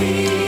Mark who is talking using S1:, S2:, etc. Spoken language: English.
S1: be.